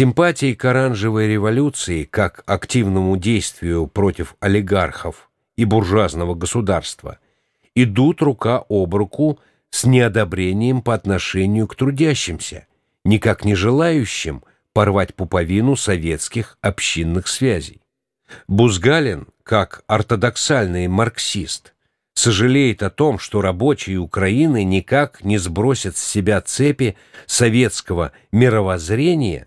Симпатии к оранжевой революции как активному действию против олигархов и буржуазного государства идут рука об руку с неодобрением по отношению к трудящимся, никак не желающим порвать пуповину советских общинных связей. Бузгалин, как ортодоксальный марксист, сожалеет о том, что рабочие Украины никак не сбросят с себя цепи советского мировоззрения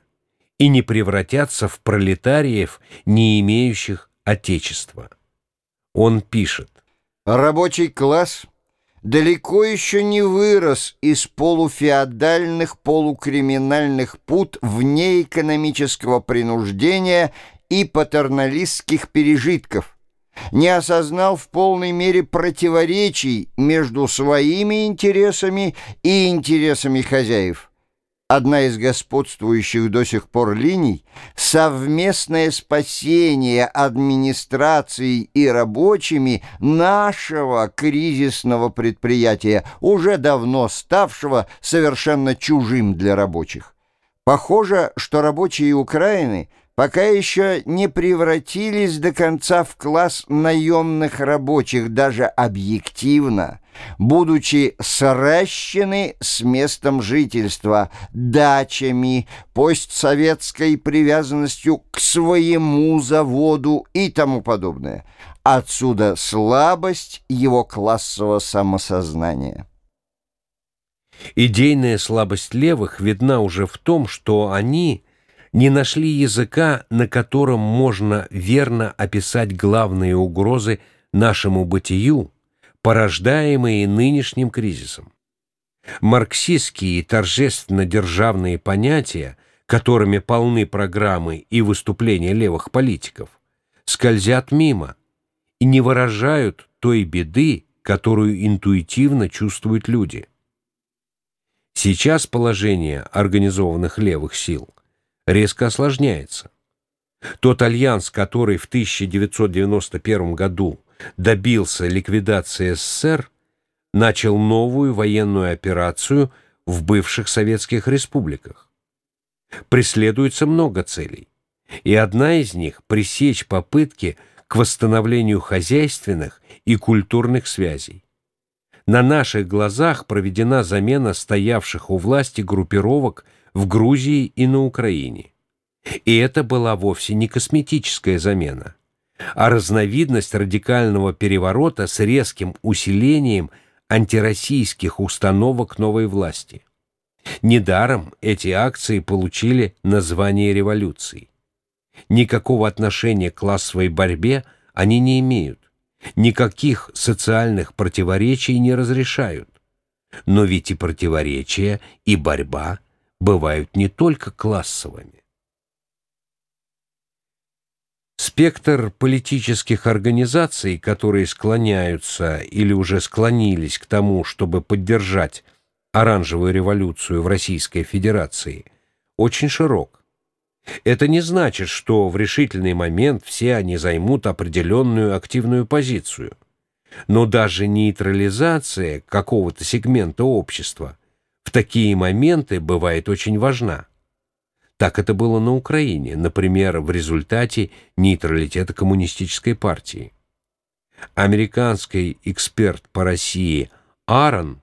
и не превратятся в пролетариев, не имеющих отечества. Он пишет. Рабочий класс далеко еще не вырос из полуфеодальных, полукриминальных пут вне экономического принуждения и патерналистских пережитков, не осознал в полной мере противоречий между своими интересами и интересами хозяев. Одна из господствующих до сих пор линий – совместное спасение администрацией и рабочими нашего кризисного предприятия, уже давно ставшего совершенно чужим для рабочих. Похоже, что рабочие Украины – пока еще не превратились до конца в класс наемных рабочих, даже объективно, будучи сращены с местом жительства, дачами, постсоветской привязанностью к своему заводу и тому подобное. Отсюда слабость его классового самосознания. Идейная слабость левых видна уже в том, что они – не нашли языка, на котором можно верно описать главные угрозы нашему бытию, порождаемые нынешним кризисом. Марксистские торжественно-державные понятия, которыми полны программы и выступления левых политиков, скользят мимо и не выражают той беды, которую интуитивно чувствуют люди. Сейчас положение организованных левых сил – резко осложняется. Тот альянс, который в 1991 году добился ликвидации СССР, начал новую военную операцию в бывших советских республиках. Преследуется много целей, и одна из них – пресечь попытки к восстановлению хозяйственных и культурных связей. На наших глазах проведена замена стоявших у власти группировок в Грузии и на Украине. И это была вовсе не косметическая замена, а разновидность радикального переворота с резким усилением антироссийских установок новой власти. Недаром эти акции получили название революции. Никакого отношения к классовой борьбе они не имеют, никаких социальных противоречий не разрешают. Но ведь и противоречия, и борьба бывают не только классовыми. Спектр политических организаций, которые склоняются или уже склонились к тому, чтобы поддержать оранжевую революцию в Российской Федерации, очень широк. Это не значит, что в решительный момент все они займут определенную активную позицию. Но даже нейтрализация какого-то сегмента общества такие моменты бывает очень важна. Так это было на Украине, например, в результате нейтралитета коммунистической партии. Американский эксперт по России Аарон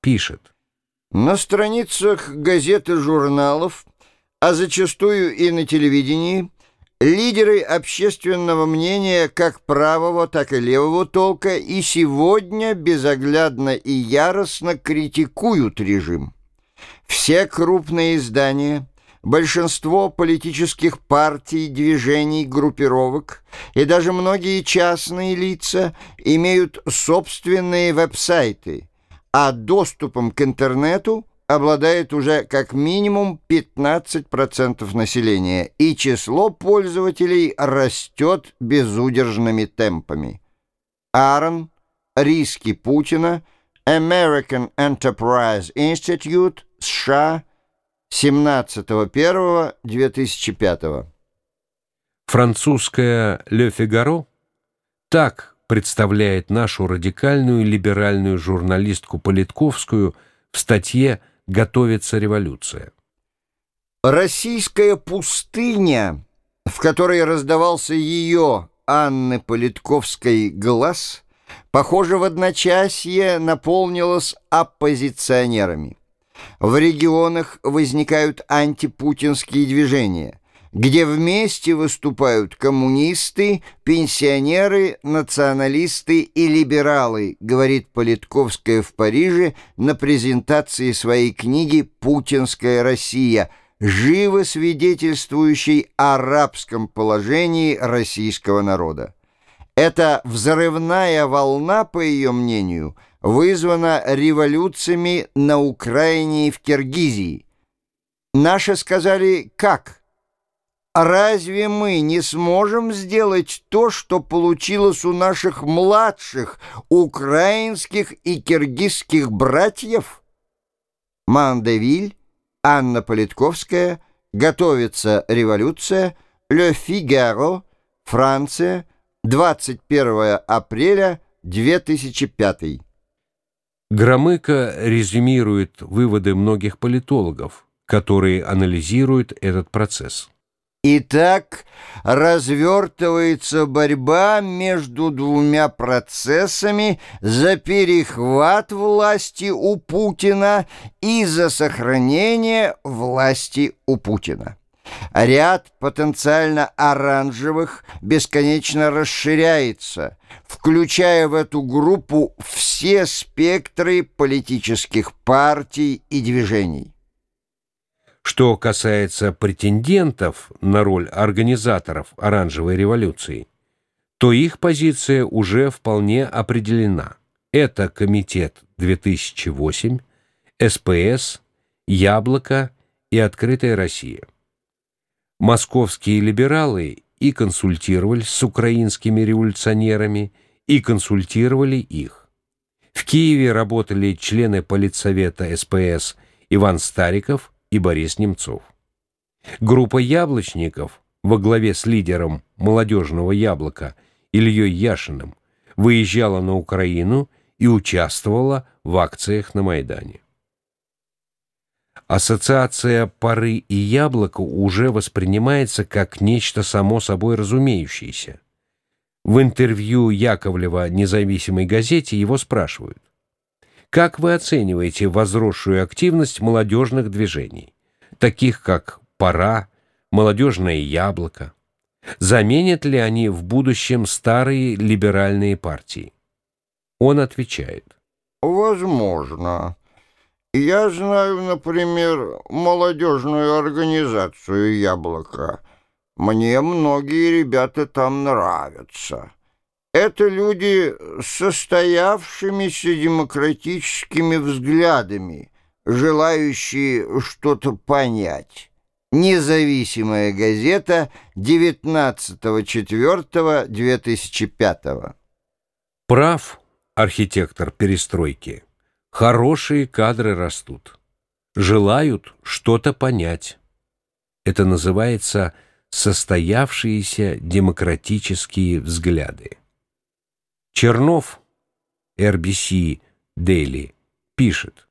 пишет. На страницах газет и журналов, а зачастую и на телевидении, лидеры общественного мнения как правого, так и левого толка и сегодня безоглядно и яростно критикуют режим. Все крупные издания – большинство политических партий, движений, группировок и даже многие частные лица имеют собственные веб-сайты, а доступом к интернету обладает уже как минимум 15% населения, и число пользователей растет безудержными темпами. Аарон, риски Путина, American Enterprise Institute, США – 17.01.2005. Французская «Ле Фигаро» так представляет нашу радикальную либеральную журналистку Политковскую в статье «Готовится революция». Российская пустыня, в которой раздавался ее, Анны Политковской, глаз, похоже, в одночасье наполнилась оппозиционерами. В регионах возникают антипутинские движения где вместе выступают коммунисты, пенсионеры, националисты и либералы, говорит Политковская в Париже на презентации своей книги «Путинская Россия», живо свидетельствующей о рабском положении российского народа. Эта взрывная волна, по ее мнению, вызвана революциями на Украине и в Киргизии. Наши сказали «как?» Разве мы не сможем сделать то, что получилось у наших младших украинских и киргизских братьев? Мандевиль, Анна Политковская, Готовится революция, Ле Фигаро, Франция, 21 апреля 2005. Громыко резюмирует выводы многих политологов, которые анализируют этот процесс. Итак, развертывается борьба между двумя процессами за перехват власти у Путина и за сохранение власти у Путина. Ряд потенциально оранжевых бесконечно расширяется, включая в эту группу все спектры политических партий и движений. Что касается претендентов на роль организаторов оранжевой революции, то их позиция уже вполне определена. Это Комитет 2008, СПС, Яблоко и Открытая Россия. Московские либералы и консультировали с украинскими революционерами, и консультировали их. В Киеве работали члены политсовета СПС Иван Стариков и Борис Немцов. Группа яблочников во главе с лидером молодежного яблока Ильей Яшиным выезжала на Украину и участвовала в акциях на Майдане. Ассоциация «Пары» и «Яблоко» уже воспринимается как нечто само собой разумеющееся. В интервью Яковлева независимой газете его спрашивают. Как вы оцениваете возросшую активность молодежных движений, таких как «Пора», «Молодежное яблоко»? Заменят ли они в будущем старые либеральные партии? Он отвечает. Возможно. Я знаю, например, молодежную организацию «Яблоко». Мне многие ребята там нравятся. Это люди с состоявшимися демократическими взглядами, желающие что-то понять. Независимая газета 19.04.2005. Прав архитектор перестройки. Хорошие кадры растут. Желают что-то понять. Это называется состоявшиеся демократические взгляды. Чернов, RBC Daily, пишет.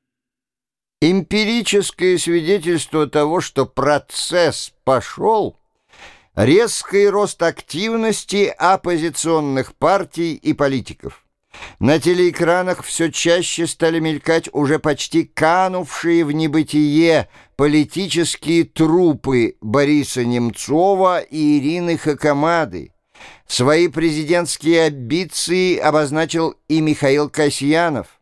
Эмпирическое свидетельство того, что процесс пошел, резкий рост активности оппозиционных партий и политиков. На телеэкранах все чаще стали мелькать уже почти канувшие в небытие политические трупы Бориса Немцова и Ирины Хакамады. Свои президентские амбиции обозначил и Михаил Касьянов,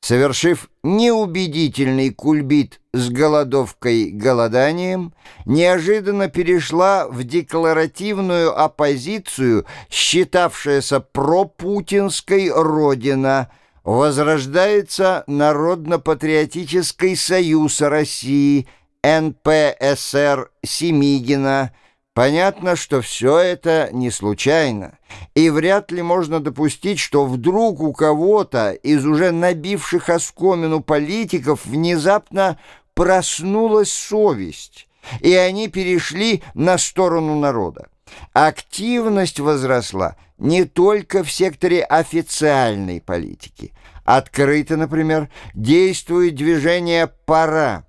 совершив неубедительный кульбит с голодовкой-голоданием, неожиданно перешла в декларативную оппозицию, считавшаяся пропутинской «Родина», возрождается Народно-патриотический союз России, НПСР Семигина, Понятно, что все это не случайно, и вряд ли можно допустить, что вдруг у кого-то из уже набивших оскомину политиков внезапно проснулась совесть, и они перешли на сторону народа. Активность возросла не только в секторе официальной политики. Открыто, например, действует движение «Пора»,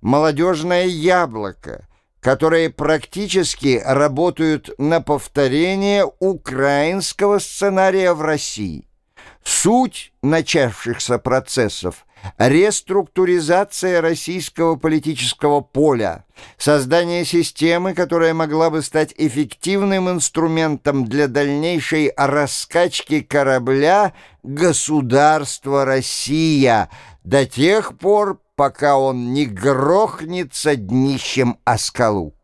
молодежное яблоко, которые практически работают на повторение украинского сценария в России. Суть начавшихся процессов – реструктуризация российского политического поля, создание системы, которая могла бы стать эффективным инструментом для дальнейшей раскачки корабля государства Россия до тех пор, пока он не грохнется днищем о скалу.